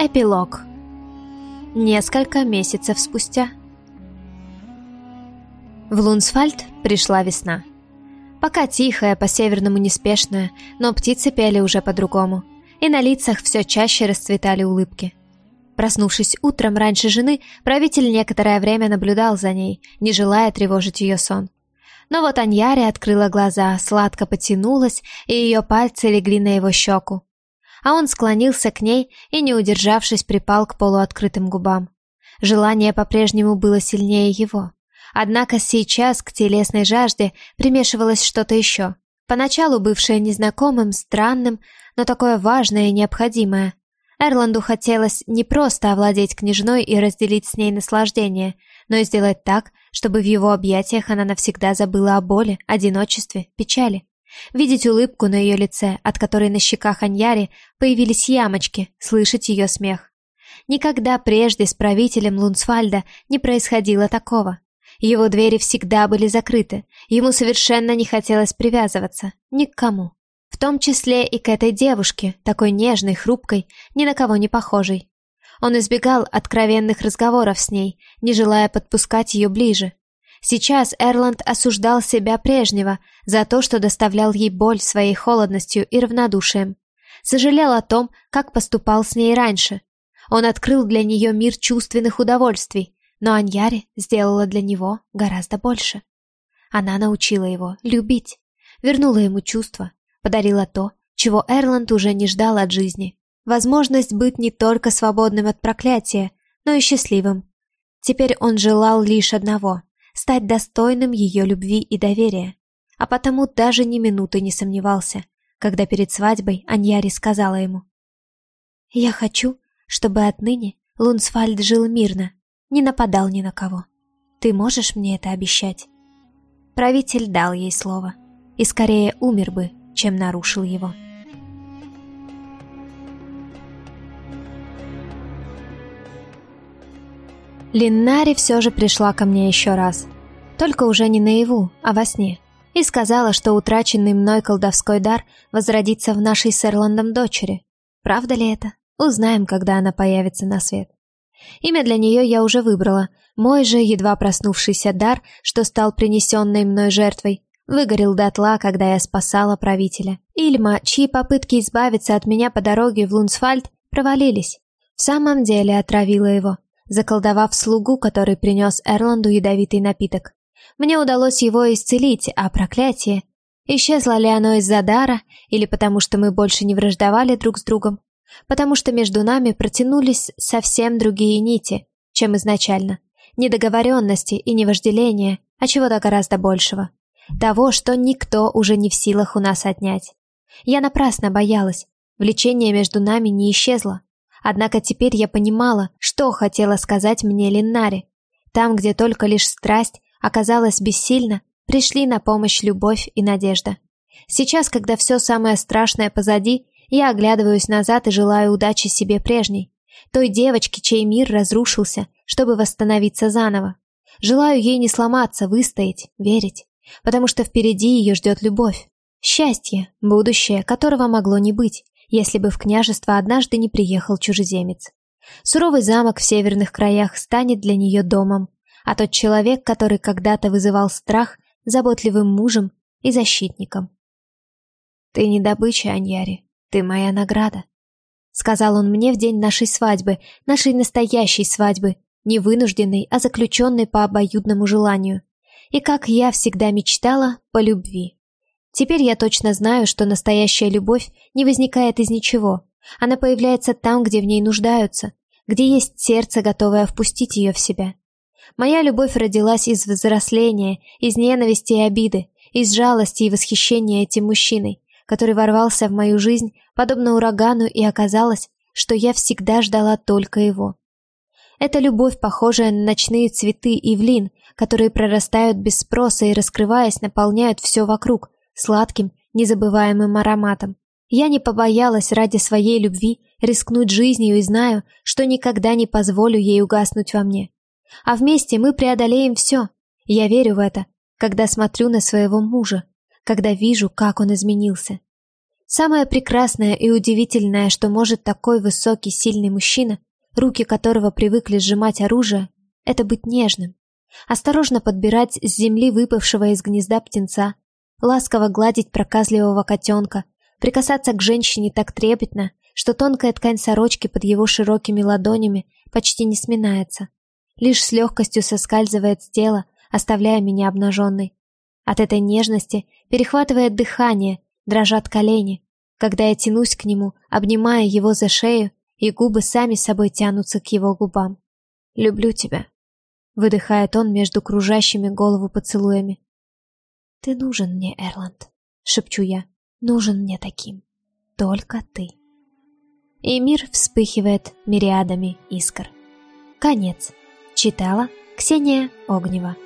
Эпилог. Несколько месяцев спустя. В Лунсфальд пришла весна. Пока тихая, по-северному неспешная, но птицы пели уже по-другому, и на лицах все чаще расцветали улыбки. Проснувшись утром раньше жены, правитель некоторое время наблюдал за ней, не желая тревожить ее сон. Но вот Аньяре открыла глаза, сладко потянулась, и ее пальцы легли на его щеку а он склонился к ней и, не удержавшись, припал к полуоткрытым губам. Желание по-прежнему было сильнее его. Однако сейчас к телесной жажде примешивалось что-то еще. Поначалу бывшее незнакомым, странным, но такое важное и необходимое. Эрланду хотелось не просто овладеть княжной и разделить с ней наслаждение, но и сделать так, чтобы в его объятиях она навсегда забыла о боли, одиночестве, печали. Видеть улыбку на ее лице, от которой на щеках Аньяри появились ямочки, слышать ее смех. Никогда прежде с правителем Лунсфальда не происходило такого. Его двери всегда были закрыты, ему совершенно не хотелось привязываться, ни к кому. В том числе и к этой девушке, такой нежной, хрупкой, ни на кого не похожей. Он избегал откровенных разговоров с ней, не желая подпускать ее ближе, Сейчас Эрланд осуждал себя прежнего за то, что доставлял ей боль своей холодностью и равнодушием. Сожалел о том, как поступал с ней раньше. Он открыл для нее мир чувственных удовольствий, но Аньяре сделала для него гораздо больше. Она научила его любить, вернула ему чувства, подарила то, чего Эрланд уже не ждал от жизни. Возможность быть не только свободным от проклятия, но и счастливым. Теперь он желал лишь одного стать достойным ее любви и доверия, а потому даже ни минуты не сомневался, когда перед свадьбой Аньяри сказала ему «Я хочу, чтобы отныне Лунсфальд жил мирно, не нападал ни на кого. Ты можешь мне это обещать?» Правитель дал ей слово, и скорее умер бы, чем нарушил его. Линнари все же пришла ко мне еще раз. Только уже не наяву, а во сне. И сказала, что утраченный мной колдовской дар возродится в нашей с Эрландом дочери. Правда ли это? Узнаем, когда она появится на свет. Имя для нее я уже выбрала. Мой же, едва проснувшийся дар, что стал принесенной мной жертвой, выгорел дотла, когда я спасала правителя. Ильма, чьи попытки избавиться от меня по дороге в Лунсфальд провалились. В самом деле отравила его заколдовав слугу, который принес Эрланду ядовитый напиток. Мне удалось его исцелить, а проклятие... Исчезло ли оно из-за дара, или потому что мы больше не враждовали друг с другом? Потому что между нами протянулись совсем другие нити, чем изначально. Недоговоренности и невожделения, а чего-то гораздо большего. Того, что никто уже не в силах у нас отнять. Я напрасно боялась. Влечение между нами не исчезло. Однако теперь я понимала, что хотела сказать мне Линнари. Там, где только лишь страсть оказалась бессильна, пришли на помощь любовь и надежда. Сейчас, когда все самое страшное позади, я оглядываюсь назад и желаю удачи себе прежней. Той девочке, чей мир разрушился, чтобы восстановиться заново. Желаю ей не сломаться, выстоять, верить. Потому что впереди ее ждет любовь. Счастье, будущее, которого могло не быть, если бы в княжество однажды не приехал чужеземец. Суровый замок в северных краях станет для нее домом, а тот человек, который когда-то вызывал страх, заботливым мужем и защитником. «Ты не добыча, Аньяри, ты моя награда», — сказал он мне в день нашей свадьбы, нашей настоящей свадьбы, не вынужденной, а заключенной по обоюдному желанию. И как я всегда мечтала, по любви. Теперь я точно знаю, что настоящая любовь не возникает из ничего. Она появляется там, где в ней нуждаются, где есть сердце, готовое впустить ее в себя. Моя любовь родилась из взросления, из ненависти и обиды, из жалости и восхищения этим мужчиной, который ворвался в мою жизнь, подобно урагану, и оказалось, что я всегда ждала только его. Это любовь, похожая на ночные цветы ивлин, которые прорастают без спроса и, раскрываясь, наполняют все вокруг, сладким, незабываемым ароматом. Я не побоялась ради своей любви рискнуть жизнью и знаю, что никогда не позволю ей угаснуть во мне. А вместе мы преодолеем все. Я верю в это, когда смотрю на своего мужа, когда вижу, как он изменился. Самое прекрасное и удивительное, что может такой высокий, сильный мужчина, руки которого привыкли сжимать оружие, это быть нежным. Осторожно подбирать с земли выпавшего из гнезда птенца, ласково гладить проказливого котенка, прикасаться к женщине так трепетно, что тонкая ткань сорочки под его широкими ладонями почти не сминается, лишь с легкостью соскальзывает с тела, оставляя меня обнаженной. От этой нежности перехватывает дыхание, дрожат колени, когда я тянусь к нему, обнимая его за шею, и губы сами собой тянутся к его губам. «Люблю тебя», — выдыхает он между кружащими голову поцелуями. «Ты нужен мне, Эрланд», — шепчу я, — «нужен мне таким. Только ты». И мир вспыхивает мириадами искр. Конец. Читала Ксения Огнева.